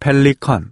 펠리컨.